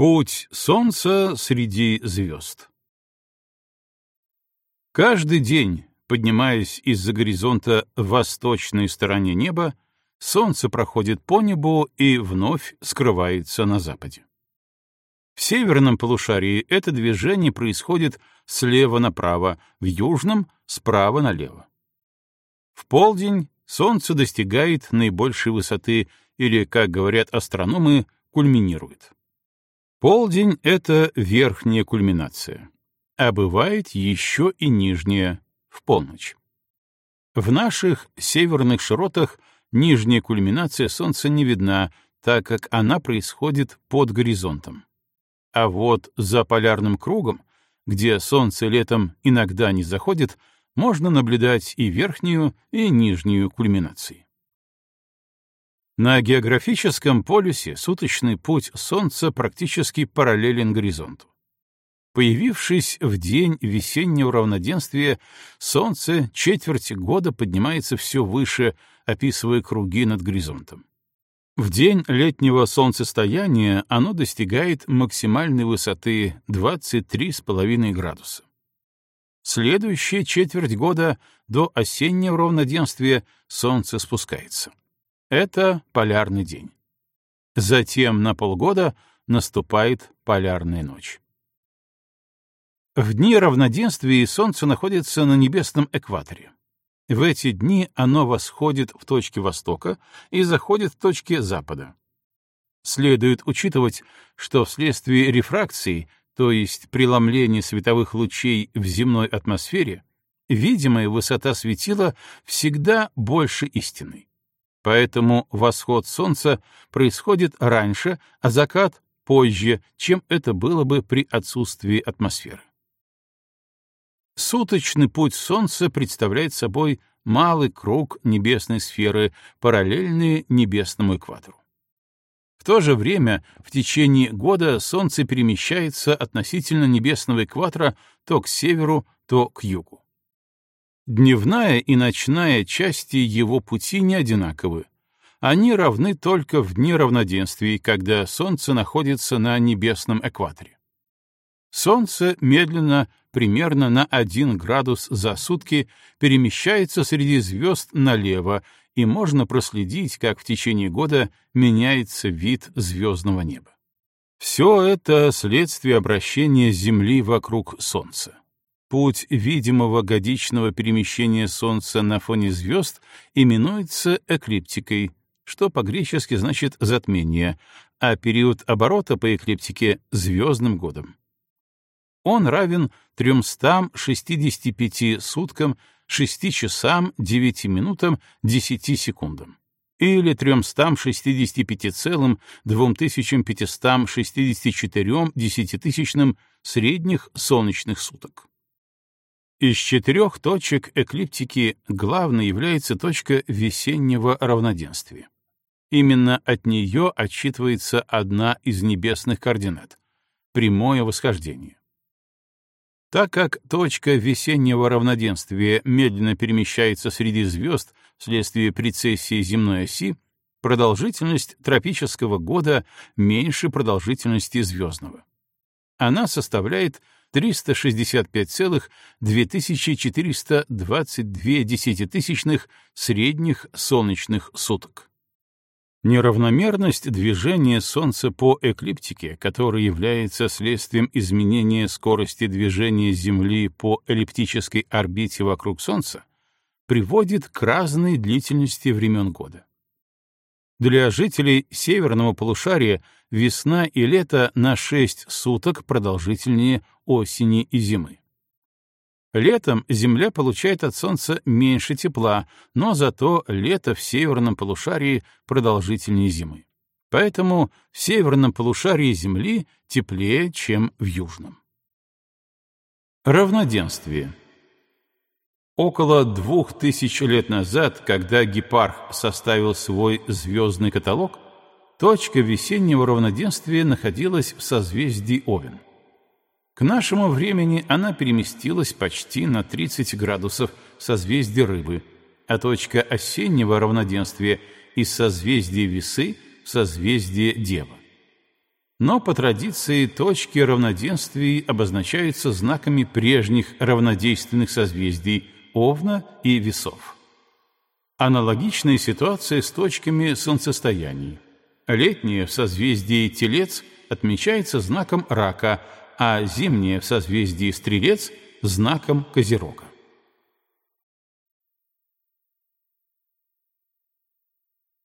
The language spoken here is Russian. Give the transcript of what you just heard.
Путь Солнца среди звезд Каждый день, поднимаясь из-за горизонта в восточной стороне неба, Солнце проходит по небу и вновь скрывается на западе. В северном полушарии это движение происходит слева направо, в южном — справа налево. В полдень Солнце достигает наибольшей высоты или, как говорят астрономы, кульминирует. Полдень — это верхняя кульминация, а бывает еще и нижняя, в полночь. В наших северных широтах нижняя кульминация Солнца не видна, так как она происходит под горизонтом. А вот за полярным кругом, где Солнце летом иногда не заходит, можно наблюдать и верхнюю, и нижнюю кульминации. На географическом полюсе суточный путь Солнца практически параллелен горизонту. Появившись в день весеннего равноденствия, Солнце четверть года поднимается все выше, описывая круги над горизонтом. В день летнего солнцестояния оно достигает максимальной высоты 23,5 градуса. Следующая четверть года до осеннего равноденствия Солнце спускается. Это полярный день. Затем на полгода наступает полярная ночь. В дни равноденствия Солнце находится на небесном экваторе. В эти дни оно восходит в точке востока и заходит в точке запада. Следует учитывать, что вследствие рефракции, то есть преломления световых лучей в земной атмосфере, видимая высота светила всегда больше истинной. Поэтому восход Солнца происходит раньше, а закат — позже, чем это было бы при отсутствии атмосферы. Суточный путь Солнца представляет собой малый круг небесной сферы, параллельный небесному экватору. В то же время в течение года Солнце перемещается относительно небесного экватора то к северу, то к югу. Дневная и ночная части его пути не одинаковы. Они равны только в дни равноденствий, когда Солнце находится на небесном экваторе. Солнце медленно, примерно на 1 градус за сутки, перемещается среди звезд налево, и можно проследить, как в течение года меняется вид звездного неба. Все это следствие обращения Земли вокруг Солнца. Путь видимого годичного перемещения Солнца на фоне звезд именуется эклиптикой, что по-гречески значит «затмение», а период оборота по эклиптике — звездным годом. Он равен 365 суткам, 6 часам, 9 минутам, 10 секундам или 365,2564 десятитысячным средних солнечных суток. Из четырех точек эклиптики главной является точка весеннего равноденствия. Именно от нее отсчитывается одна из небесных координат — прямое восхождение. Так как точка весеннего равноденствия медленно перемещается среди звезд вследствие прецессии земной оси, продолжительность тропического года меньше продолжительности звездного. Она составляет 365,2422 десятитысячных средних солнечных суток. Неравномерность движения Солнца по эклиптике, которая является следствием изменения скорости движения Земли по эллиптической орбите вокруг Солнца, приводит к разной длительности времен года. Для жителей северного полушария весна и лето на 6 суток продолжительнее осени и зимы. Летом Земля получает от Солнца меньше тепла, но зато лето в северном полушарии продолжительнее зимы. Поэтому в северном полушарии Земли теплее, чем в южном. Равноденствие. Около двух тысяч лет назад, когда Гепарх составил свой звездный каталог, точка весеннего равноденствия находилась в созвездии Овен. К нашему времени она переместилась почти на 30 градусов в созвездие Рыбы, а точка осеннего равноденствия из созвездия Весы в созвездие Дева. но по традиции точки равноденствий обозначаются знаками прежних равнодейственных созвездий Овна и Весов. Аналогичная ситуация с точками солнцестояний. Летняя в созвездии Телец отмечается знаком Рака, а зимняя в созвездии Стрелец — знаком Козерога.